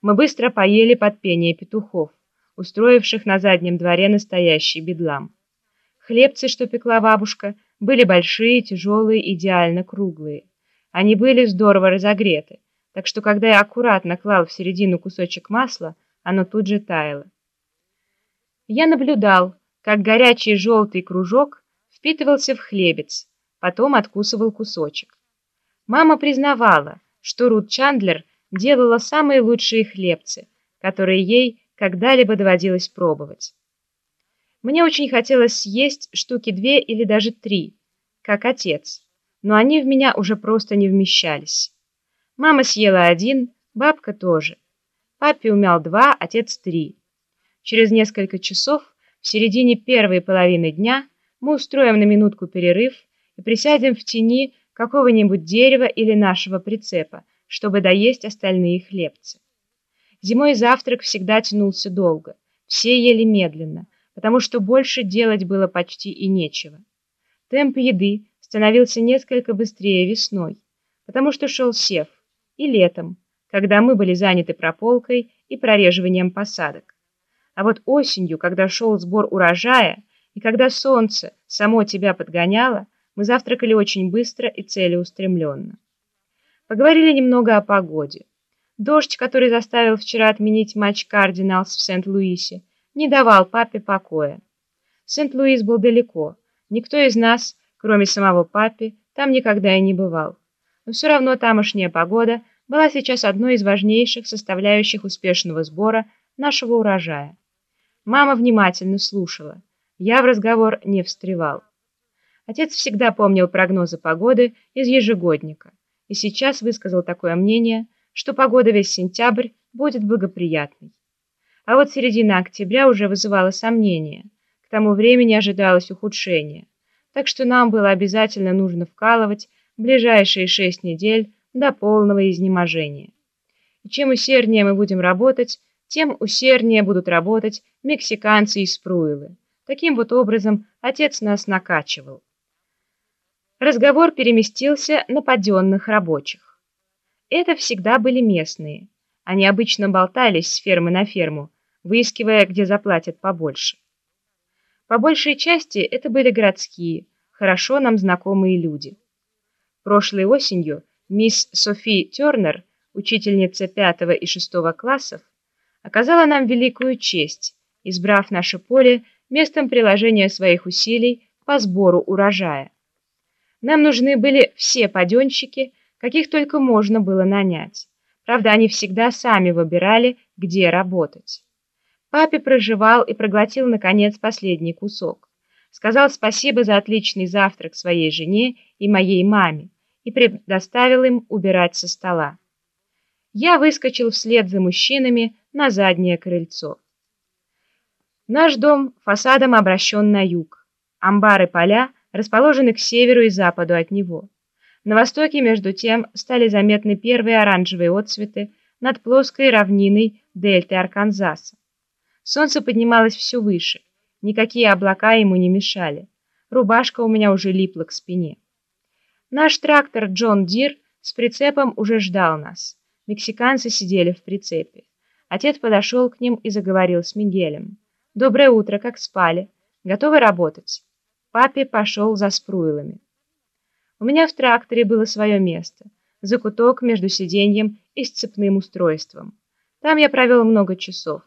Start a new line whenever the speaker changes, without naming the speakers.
Мы быстро поели под пение петухов, устроивших на заднем дворе настоящий бедлам. Хлебцы, что пекла бабушка, были большие, тяжелые, идеально круглые. Они были здорово разогреты, так что когда я аккуратно клал в середину кусочек масла, оно тут же таяло. Я наблюдал, как горячий желтый кружок впитывался в хлебец, потом откусывал кусочек. Мама признавала, что Рут Чандлер делала самые лучшие хлебцы, которые ей когда-либо доводилось пробовать. Мне очень хотелось съесть штуки две или даже три, как отец, но они в меня уже просто не вмещались. Мама съела один, бабка тоже. Папе умял два, отец три. Через несколько часов, в середине первой половины дня, мы устроим на минутку перерыв и присядем в тени какого-нибудь дерева или нашего прицепа, чтобы доесть остальные хлебцы. Зимой завтрак всегда тянулся долго, все ели медленно, потому что больше делать было почти и нечего. Темп еды становился несколько быстрее весной, потому что шел сев, и летом, когда мы были заняты прополкой и прореживанием посадок. А вот осенью, когда шел сбор урожая, и когда солнце само тебя подгоняло, мы завтракали очень быстро и целеустремленно. Поговорили немного о погоде. Дождь, который заставил вчера отменить матч Кардиналс в Сент-Луисе, не давал папе покоя. Сент-Луис был далеко. Никто из нас, кроме самого папи, там никогда и не бывал. Но все равно тамошняя погода была сейчас одной из важнейших составляющих успешного сбора нашего урожая. Мама внимательно слушала. Я в разговор не встревал. Отец всегда помнил прогнозы погоды из ежегодника и сейчас высказал такое мнение, что погода весь сентябрь будет благоприятной. А вот середина октября уже вызывала сомнения. К тому времени ожидалось ухудшение. Так что нам было обязательно нужно вкалывать ближайшие шесть недель до полного изнеможения. И чем усерднее мы будем работать, тем усерднее будут работать мексиканцы и спруилы. Таким вот образом отец нас накачивал. Разговор переместился на паденных рабочих. Это всегда были местные. Они обычно болтались с фермы на ферму, выискивая, где заплатят побольше. По большей части это были городские, хорошо нам знакомые люди. Прошлой осенью мисс Софи Тернер, учительница пятого и шестого классов, оказала нам великую честь, избрав наше поле местом приложения своих усилий по сбору урожая. Нам нужны были все паденщики, каких только можно было нанять. Правда, они всегда сами выбирали, где работать. Папе проживал и проглотил, наконец, последний кусок. Сказал спасибо за отличный завтрак своей жене и моей маме и предоставил им убирать со стола. Я выскочил вслед за мужчинами на заднее крыльцо. Наш дом фасадом обращен на юг. Амбары поля расположены к северу и западу от него. На востоке, между тем, стали заметны первые оранжевые отцветы над плоской равниной дельты Арканзаса. Солнце поднималось все выше, никакие облака ему не мешали. Рубашка у меня уже липла к спине. Наш трактор Джон Дир с прицепом уже ждал нас. Мексиканцы сидели в прицепе. Отец подошел к ним и заговорил с Мигелем. «Доброе утро, как спали? Готовы работать?» Паппи пошел за Спруиллами. У меня в тракторе было свое место, закуток между сиденьем и сцепным устройством. Там я провел много часов